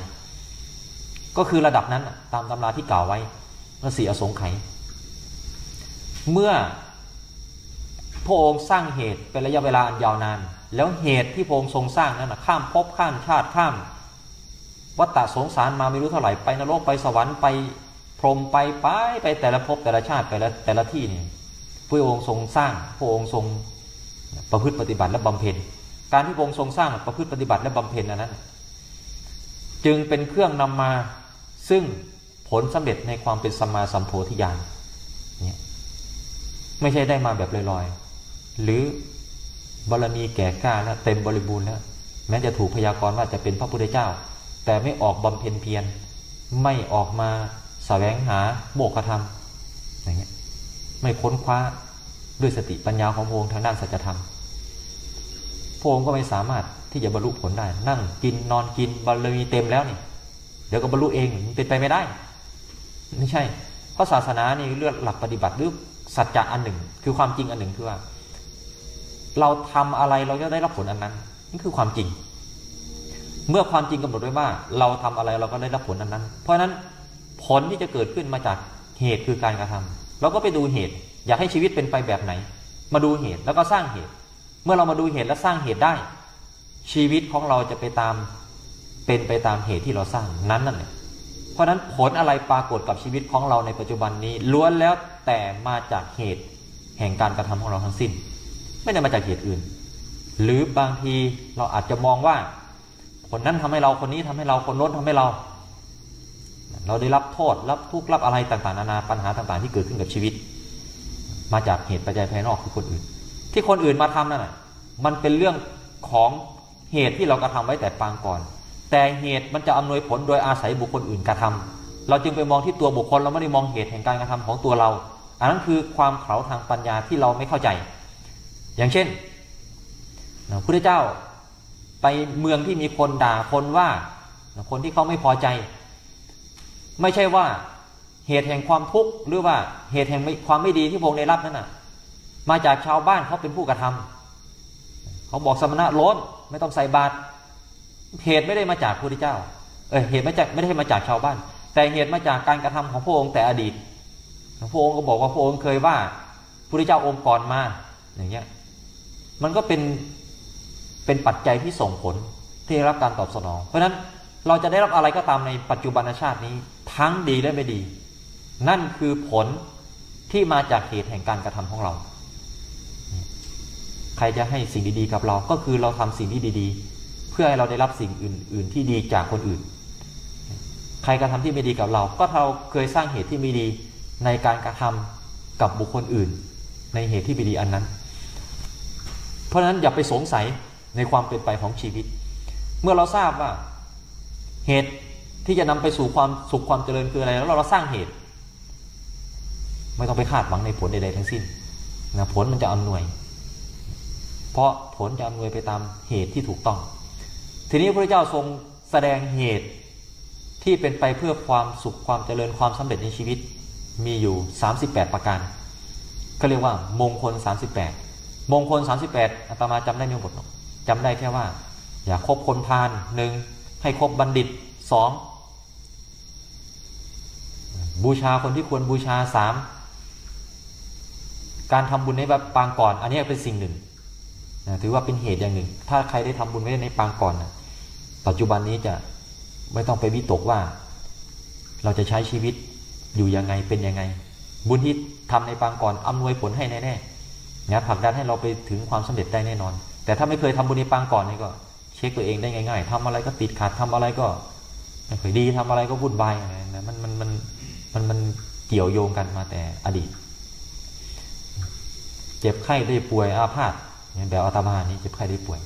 ก็คือระดับนั้นตามตำราที่กล่าวไว้เมื่อสี่อสงไข เมื่อ พระองค์สร้างเหตุเป็นระยะเวลาอันยาวนาน แล้วเหตุที่พระองค์ทรงสร้างนั้นนะข้ามภพข้ามชาติข้าม วัฏฏะสงสารมาไม่รู้เท่าไหร่ไปนรกไปสวรรค์ไปพรหมไปไปไปแต่ละภพแต่ละชาติไปละแต่ละที่นี่พระองค์ทรงสร้างพระองค์ทรงประพฤติปฏิบัติและบำเพ็ญการที่พระองค์ทรงสร้างประพฤติปฏิบัติและบำเพ็ญนั้น จึงเป็นเครื่องนำมาซึ่งผลสำเร็จในความเป็นสัมมาสัมโพธิญาณเนี่ยไม่ใช่ได้มาแบบลอยๆ หรือบารมีแก่กล้าแล้วเต็มบริบูรณ์แล้วแม้จะถูกพยากรณ์ว่าจะเป็นพระพุทธเจ้า แต่ไม่ออกบำเพ็ญเพียรไม่ออกมาแสวงหาโมกขธรรมอย่างเงี้ยไม่ค้นคว้าด้วยสติปัญญาของพระองค์ทางด้านสัจธรรมพระองค์ก็ไม่สามารถที่จะบรรลุผลได้ นั่งกินนอนกินบารมีเต็มแล้วนี่เดี๋ยวก็บรรลุเองมันเป็นไปไม่ได้ ไม่ใช่ เพราะศาสนานี่เลือกหลักปฏิบัติหรือสัจจะอันหนึ่ง คือความจริงอันหนึ่งคือว่า เราทำอะไรเราจะได้รับผลอันนั้น นี่คือความจริง เมื่อความจริงกำหนดไว้ว่า เราทำอะไรเราก็ได้รับผลอันนั้น เพราะฉะนั้นผลที่จะเกิดขึ้นมาจากเหตุคือการกระทำเราก็ไปดูเหตุ อยากให้ชีวิตเป็นไปแบบไหน มาดูเหตุแล้วก็สร้างเหตุ เมื่อเรามาดูเหตุและสร้างเหตุได้ ชีวิตของเราจะไปตามเป็นไปตามเหตุที่เราสร้างนั้นนั่นแหละเพราะฉะนั้นผลอะไรปรากฏกับชีวิตของเราในปัจจุบันนี้ล้วนแล้วแต่มาจากเหตุแห่งการกระทำของเราทั้งสิ้น ไม่ได้มาจากเหตุอื่น หรือบางทีเราอาจจะมองว่า คนนั้นทำให้เราคนนี้ทำให้เราคนโน้นทำให้เรา เราได้รับโทษรับทุกข์รับอะไรต่างๆนานาปัญหาต่างๆ ที่เกิดขึ้นกับชีวิต มาจากเหตุปัจจัยภายนอกคือคนอื่น ที่คนอื่นมาทำนั่นแหะมันเป็นเรื่องของเหตุที่เรากระทำไว้แต่ปางก่อน แต่เหตุมันจะอำนวยผลโดยอาศัยบุคคลอื่นกระทำเราจึงไปมองที่ตัวบุคคลเราไม่ได้มองเหตุแห่งการกระทำของตัวเรา อันนั้นคือความเขาทางปัญญาที่เราไม่เข้าใจ อย่างเช่นพระพุทธเจ้าไปเมืองที่มีคนด่าคนว่าคนที่เขาไม่พอใจ ไม่ใช่ว่าเหตุแห่งความทุกข์หรือว่าเหตุแห่งความไม่ดีที่พระองค์ได้รับนั้นน่ะ มาจากชาวบ้านเขาเป็นผู้กระทำเขาบอกสมณะโล้นไม่ต้องใส่บาตรเหตุไม่ได้มาจากพระพุทธเจ้าเออเหตุไม่จากไม่ได้มาจากชาวบ้าน แต่เหตุมาจากการกระทำของพระองค์แต่อดีตพระองค์ก็บอกว่าพระองค์เคยว่าพระพุทธเจ้าองค์ก่อนมาอย่างเงี้ย มันก็เป็นเป็นปัจจัยที่ส่งผลที่ได้รับการตอบสนอง เพราะฉะนั้นเราจะได้รับอะไรก็ตามในปัจจุบันชาตินี้ ทั้งดีและไม่ดี นั่นคือผลที่มาจากเหตุแห่งการกระทำของเรา ใครจะให้สิ่งดีๆกับเราก็คือเราทำสิ่งที่ดีๆ เพื่อให้เราได้รับสิ่งอื่น ๆ ที่ดีจากคนอื่น ใครกระทำที่ไม่ดีกับเรา ก็เราเคยสร้างเหตุที่ไม่ดีในการกระทำกับบุคคลอื่น ในเหตุที่ไม่ดีอันนั้น เพราะฉะนั้นอย่าไปสงสัยในความเป็นไปของชีวิต เมื่อเราทราบว่าเหตุที่จะนำไปสู่ความสุขความเจริญคืออะไรแล้วเราสร้างเหตุ ไม่ต้องไปคาดหวังในผลใดๆทั้งสิ้นนะผลมันจะอำนวย เพราะผลจะอำนวยไปตามเหตุที่ถูกต้อง ทีนี้พระเจ้าทรงแสดงเหตุที่เป็นไปเพื่อความสุขความเจริญความสำเร็จในชีวิตมีอยู่ 38 ประการก็เรียกว่ามงคล 38 มงคล 38อาตมาจำได้ไม่หมดหรอกจำได้แค่ว่า อย่าคบคนพาลหนึ่งให้คบบัณฑิตสองบูชาคนที่ควรบูชาสามการทำบุญในแบบปางก่อน อันนี้เป็นสิ่งหนึ่งนะถือว่าเป็นเหตุอย่างหนึ่ง ถ้าใครได้ทำบุญไว้ในปางก่อนนะปัจจุบันนี้จะไม่ต้องไปวิตกว่า เราจะใช้ชีวิตอยู่ยังไงเป็นยังไง บุญที่ทำในปางก่อนอำนวยผลให้แน่ๆ นะผลักดันให้เราไปถึงความสำเร็จได้แน่นอน แต่ถ้าไม่เคยทำบุญในปางก่อนนี่ก็ เช็คตัวเองได้ง่ายๆทำอะไรก็ติดขัดทำอะไรก็ไม่เคยดีทำอะไรก็วุ่นวายอะไรนะมันมันมันมันมันเกี่ยวโยงกันมาแต่อดีต เจ็บไข้ได้ป่วยอาพาธอย่างแบบอาตมานี้เจ็บไข้ได้ป่วย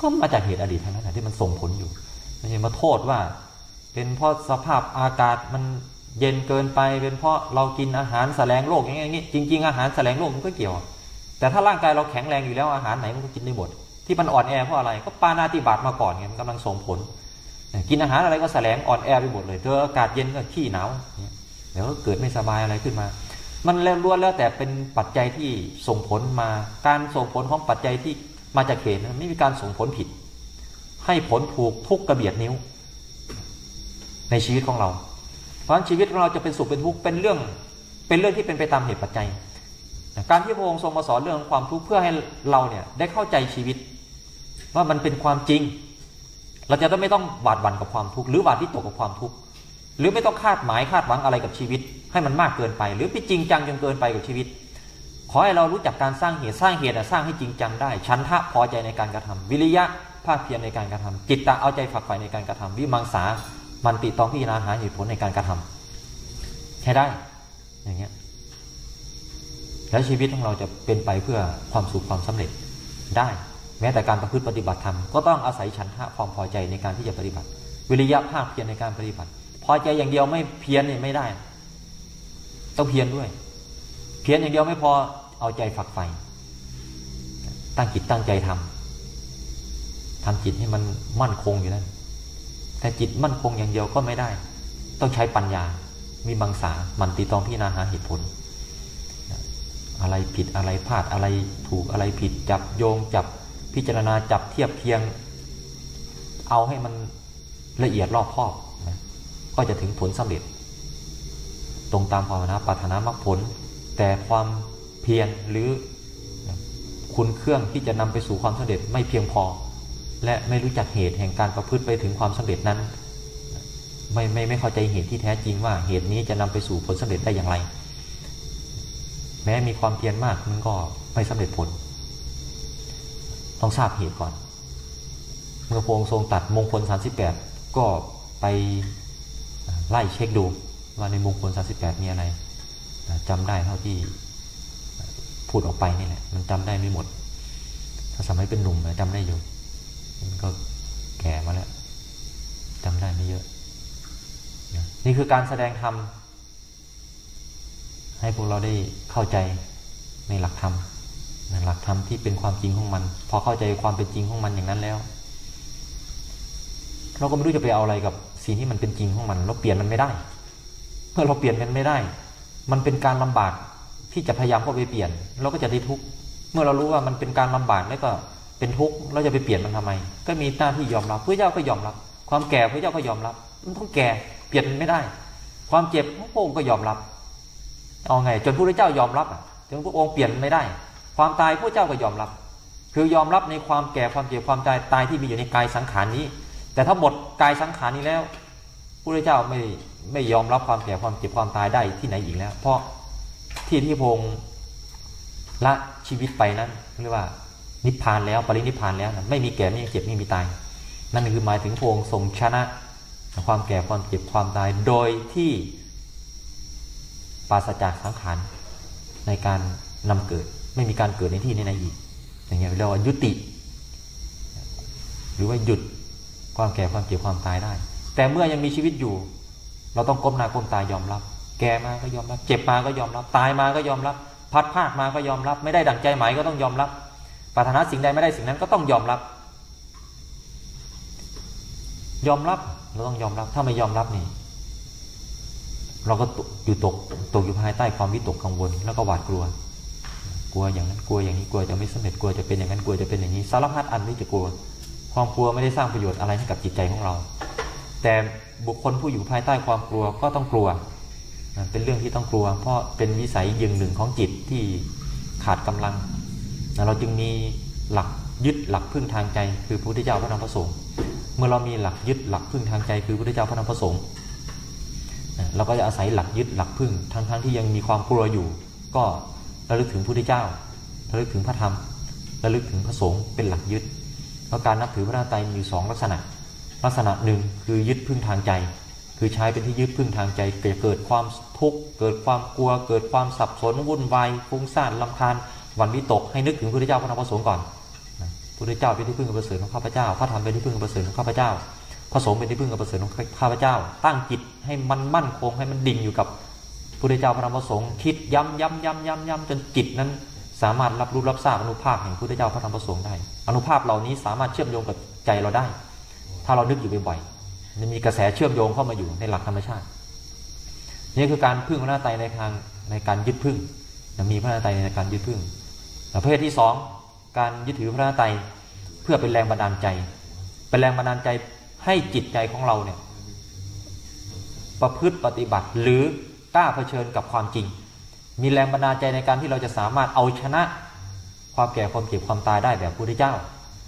ก็มาจากเหตุอดีตทั้งนั้นที่มันส่งผลอยู่ไม่ใช่มาโทษว่า เป็นเพราะสภาพอากาศมันเย็นเกินไป เป็นเพราะเรากินอาหารแสลงโรคอย่างนี้จริง ๆ อาหารแสลงโรคมันก็เกี่ยว แต่ถ้าร่างกายเราแข็งแรงอยู่แล้วอาหารไหนมันก็กินได้หมด ที่มันอ่อนแอเพราะอะไรก็ปานาติบาตมาก่อนไงมันกำลังส่งผล กินอาหารอะไรก็แสลงอ่อนแอไปหมดเลยเจออากาศเย็นก็ขี้หนาวเดี๋ยวก็เกิดไม่สบายอะไรขึ้นมา มันแล้วล้วนแล้วแต่เป็นปัจจัยที่ส่งผลมาการส่งผลของปัจจัยที่มาจากเหตุไม่มีการส่งผลผิด ให้ผลถูกทุกกระเบียดนิ้ว ในชีวิตของเราเพราะฉะนั้นชีวิตของเราจะเป็นสุขเป็นทุกข์เป็นเรื่อง เป็นเรื่องที่เป็นไปตามเหตุปัจจัย การที่พระองค์ทรงมาสอนเรื่องความทุกข์เพื่อให้เราเนี่ยได้เข้าใจชีวิต ว่ามันเป็นความจริง เราจะต้องไม่ต้องหวาดหวั่นกับความทุกข์หรือหวาดที่ตกกับความทุกข์หรือไม่ต้องคาดหมายคาดหวังอะไรกับชีวิต ให้มันมากเกินไป หรือไปจริงจังจนเกินไปกับชีวิต ขอให้เรารู้จักการสร้างเหตุสร้างเหตุสร้างให้จริงจังได้ชันทะพอใจในการกระทำวิริยะภาคเพียรในการกระทำจิตตะเอาใจฝักใฝ่ในการกระทำวิมังสามันติตองพิจารณาหาเหตุผลในการกระทำใช้ได้อย่างเงี้ย แล้วชีวิตของเราจะเป็นไปเพื่อความสุขความสำเร็จได้ แม้แต่การประพฤติปฏิบัติธรรมก็ต้องอาศัยฉันทะความพอใจในการที่จะปฏิบัติ วิริยะภาคเพียรในการปฏิบัติ พอใจอย่างเดียวไม่เพียรเนี่ยไม่ได้ ต้องเพียรด้วย เพียรอย่างเดียวไม่พอเอาใจฝักใฝ่ตั้งจิตตั้งใจทำทำจิตให้มันมั่นคงอยู่นั่นแต่จิตมั่นคงอย่างเดียวก็ไม่ได้ ต้องใช้ปัญญา มีบังสา มันตีตองพิจารณาหาเหตุผล อะไรผิดอะไรพลาดอะไรถูกอะไรผิดจับโยงจับพิจารณาจับเทียบเคียง เอาให้มันละเอียดรอบคอบนะก็จะถึงผลสำเร็จ ตรงตามภาวนาปรารถนามรรคผล แต่ความเพียรหรือคุณเครื่องที่จะนำไปสู่ความสำเร็จไม่เพียงพอ และไม่รู้จักเหตุแห่งการประพฤติไปถึงความสำเร็จนั้น ไม่ไม่ไม่เข้าใจเหตุที่แท้จริงว่าเหตุนี้จะนำไปสู่ผลสำเร็จได้อย่างไร แม้มีความเพียรมากมันก็ไม่สำเร็จผล ต้องทราบเหตุก่อน เมื่อพงทรงตัดมงคล 38 ก็ไปไล่เช็คดูว่าในมงคล 38 มีอะไรจำได้เท่าที่พูดออกไปนี่แหละมันจำได้ไม่หมด ถ้าสมัยเป็นหนุ่มจำได้อยู่ มันก็แก่มาแล้วจำได้ไม่เยอะ นี่คือการแสดงธรรม ให้พวกเราได้เข้าใจในหลักธรรมหลักธรรมที่เป็นความจริงของมัน พอเข้าใจความเป็นจริงของมันอย่างนั้นแล้ว เราก็ไม่รู้จะไปเอาอะไรกับสิ่งที่มันเป็นจริงของมัน เราเปลี่ยนมันไม่ได้ เมื่อเราเปลี่ยนมันไม่ได้ มันเป็นการลำบากที่จะพยายามเข้าไปเปลี่ยน เราก็จะได้ทุกข์เมื่อเรารู้ว่ามันเป็นการลำบากแล้วก็เป็นทุกข์เราจะไปเปลี่ยนมันทำไม ก็มีหน้าที่ยอมรับพระเจ้าก็ยอมรับ ความแก่พระเจ้าก็ยอมรับ มันต้องแก่เปลี่ยนมันไม่ได้ ความเจ็บพระองค์ก็ยอมรับ เอาไง จนพระเจ้ายอมรับจนพระองค์เปลี่ยนไม่ได้ ความตายพระเจ้าก็ยอมรับ คือยอมรับในความแก่ความเจ็บความตายตายที่มีอยู่ในกายสังขารนี้ แต่ถ้าหมดกายสังขารนี้แล้วพระเจ้าไม่ไม่ยอมรับความแก่ความเจ็บความตายได้ที่ไหนอีกแล้ว เพราะที่ที่พระองค์ละชีวิตไปนั้นเรียกว่า นิพพานแล้วปรินิพพานแล้วนะไม่มีแก่ไม่มีเจ็บไม่มีตาย นั่นคือหมายถึงพระองค์ทรงชนะ ความแก่ความเจ็บความตายโดยที่ ปราศจากสังขารในการนำเกิด ไม่มีการเกิดในที่นี้ในอีก อย่างเงี้ยเรียกว่ายุติ หรือว่าหยุดความแก่ความเจ็บความตายได้ แต่เมื่อยังมีชีวิตอยู่ เราต้องก้มหน้าก้มตายอมรับ แก่มาก็ยอมรับ เจ็บมาก็ยอมรับ ตายมาก็ยอมรับ พัดภาคมาก็ยอมรับ ไม่ได้ดั่งใจหมายก็ต้องยอมรับปรารถนาสิ่งใดไม่ได้สิ่งนั้นก็ต้องยอมรับ ยอมรับเราต้องยอมรับถ้าไม่ยอมรับนี่ เราก็อยู่ตกตกอยู่ภายใต้ความวิตกกังวล แล้วก็หวาดกลัว กลัวอย่างนั้นกลัวอย่างนี้กลัวจะไม่สำเร็จกลัวจะเป็นอย่างนั้นกลัวจะเป็นอย่างนี้สารพัดอันที่จะกลัว ความกลัวไม่ได้สร้างประโยชน์อะไรให้กับจิตใจของเรา แต่บุคคลผู้อยู่ภายใต้ความกลัวก็ต้องกลัว เป็นเรื่องที่ต้องกลัว เพราะเป็นวิสัยยึงหนึ่งของจิตที่ขาดกำลัง เราจึงมีหลักยึดหลักพึ่งทางใจ คือพระพุทธเจ้าพระธรรมพระสงฆ์เมื่อเรามีหลักยึดหลักพึ่งทางใจ คือพระพุทธเจ้าพระธรรมพระสงฆ์ เราก็จะอาศัยหลักยึดหลักพึ่ง ทั้งๆทที่ยังมีความกลัวอยู่ ก็ระลึกถึงพระพุทธเจ้าระลึกถึงพระธรรมระลึกถึงพระสงฆ์เป็นหลักยึดเพราะการนับถือพระนาตายมีสองลักษณะ ลักษณะหนึ่งคือยึดพึ่งทางใจ คือใช้เป็นที่ยึดพึ่งทางใจเกิดความทุกข์เกิดความกลัว เกิดความสับสนวุ่นวายฟุ้งซ่านลำคาญวันวิตกให้นึกถึงพระพุทธเจ้าพระธรรมพระสงฆ์ก่อนพระพุทธเจ้าเป็นที่พึ่งอันประเสริฐของข้าพเจ้าพระธรรมเป็นที่พึ่งอันประเสริฐของข้าพเจ้า พระสงฆ์เป็นที่พึ่งอันประเสริฐของข้าพเจ้า ตั้งจิตให้มันมั่นคงให้มันดิ่งอยู่กับพระเจ้าพระธรรมพระสงฆ์คิดย้ำย้ำย้ำย้ำย้ำจนจิตนั้น สามารถรับรู้รับทราบอนุภาพแห่งพระเจ้าพระธรรมพระสงฆ์ได้ อนุภาพเหล่านี้สามารถเชื่อมโยงกับใจเราได้ ถ้าเรานึกอยู่บ่อยๆมันมีกระแสเชื่อมโยงเข้ามาอยู่ในหลักธรรมชาติ นี่คือการพึ่งพระนาตายในทางในการยึดพึ่งมีพระนาตายในการยึดพึ่งประเภทที่สองการยึดถือพระนาตายเพื่อเป็นแรงบันดาลใจ เป็นแรงบันดาลใจ ให้จิตใจของเราเนี่ยประพฤติปฏิบัติหรือกล้าเผชิญกับความจริง มีแรงบันดาลใจในการที่เราจะสามารถเอาชนะ ความแก่ความเจ็บความตายได้แบบพระพุทธเจ้า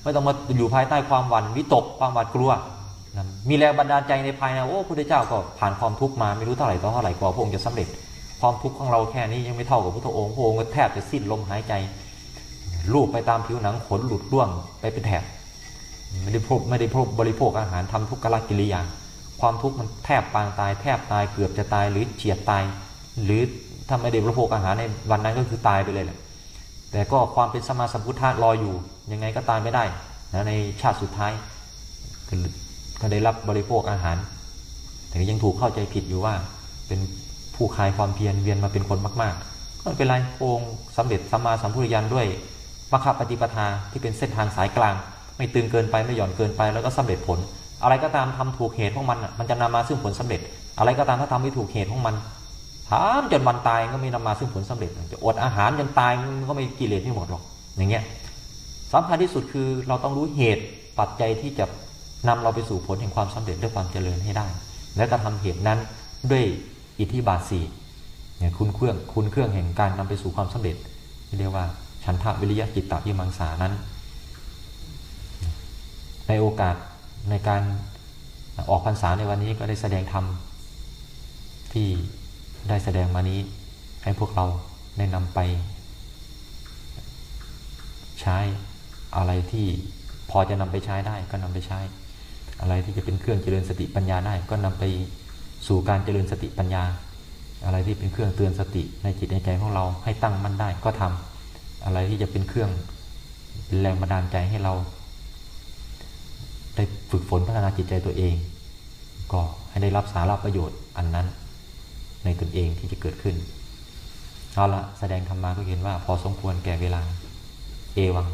ไม่ต้องมาอยู่ภายใต้ความหวั่นวิตกความหวาดกลัวมีแรงบันดาลใจในภายในโอ้พระพุทธเจ้าก็ผ่านความทุกข์มาไม่รู้เท่าไหร่ต่อเท่าไหร่กว่าพระองค์จะสำเร็จ ความทุกข์ของเราแค่นี้ยังไม่เท่ากับพระองค์พระองค์แทบจะสิ้นลมหายใจลูบไปตามผิวหนังขนหลุดร่วงไปเป็นแถบ ไม่ได้พบไม่ได้พบบริโภคอาหารทำทุกขลกิริยา ความทุกข์มันแทบปางตาย แทบตายเกือบจะตายหรือเฉียดตาย หรือถ้าไม่ได้บริโภคอาหารในวันนั้นก็คือตายไปเลยแหละแต่ก็ความเป็นสมมาสัมพุทธะรออยู่ ยังไงก็ตายไม่ได้นะในชาติสุดท้ายก็ได้รับบริโภคอาหาร แต่ยังถูกเข้าใจผิดอยู่ว่า เป็นผู้คลายความเพียรเวียนมาเป็นคนมาก ๆ ก็ไม่เป็นไรองค์สำเร็จสัมมาสัมพุทธญาณด้วยมัคคปฏิปทาที่เป็นเส้นทางสายกลาง ไม่ตึงเกินไปไม่หย่อนเกินไปแล้วก็สำเร็จผล อะไรก็ตามทำถูกเหตุของมันอะมันจะนำมาซึ่งผลสำเร็จ อะไรก็ตามถ้าทำไม่ถูกเหตุของมันทำจนวันตายก็ไม่นำมาซึ่งผลสำเร็จจะอดอาหารจนตายมันก็ไม่กิเลสไม่หมดหรอกอย่างเงี้ยสำคัญที่สุดคือเราต้องรู้เหตุปัจจัยที่จะนำเราไปสู่ผลแห่งความสำเร็จด้วยความเจริญให้ได้ และก็ทำเหตุนั้นด้วยอิทธิบาทสี่เนี่ยคุณเครื่องคุณเครื่องแห่งการนำไปสู่ความสำเร็จที่เรียกว่าฉันทะวิริยะจิตตวิมังสานั้น ในโอกาสในการออกพรรษาในวันนี้ก็ได้แสดงธรรมที่ได้แสดงมานี้ให้พวกเราได้นำไป ใช้อะไรที่พอจะนำไปใช้ได้ก็นำไปใช้ อะไรที่จะเป็นเครื่องเจริญสติปัญญาได้ ก็นำไปสู่การเจริญสติปัญญา อะไรที่เป็นเครื่องเตือนสติในจิตในใจของเราให้ตั้งมั่นได้ก็ทำอะไรที่จะเป็นเครื่องเป็นแรงบันดาลใจให้เรา ได้ฝึกฝนพัฒนาจิตใจตัวเอง ก็ให้ได้รับสาระประโยชน์อันนั้น ในตนเองที่จะเกิดขึ้นเอาละแสดงธรรมมาก็เห็นว่าพอสมควรแก่เวลา เอวัง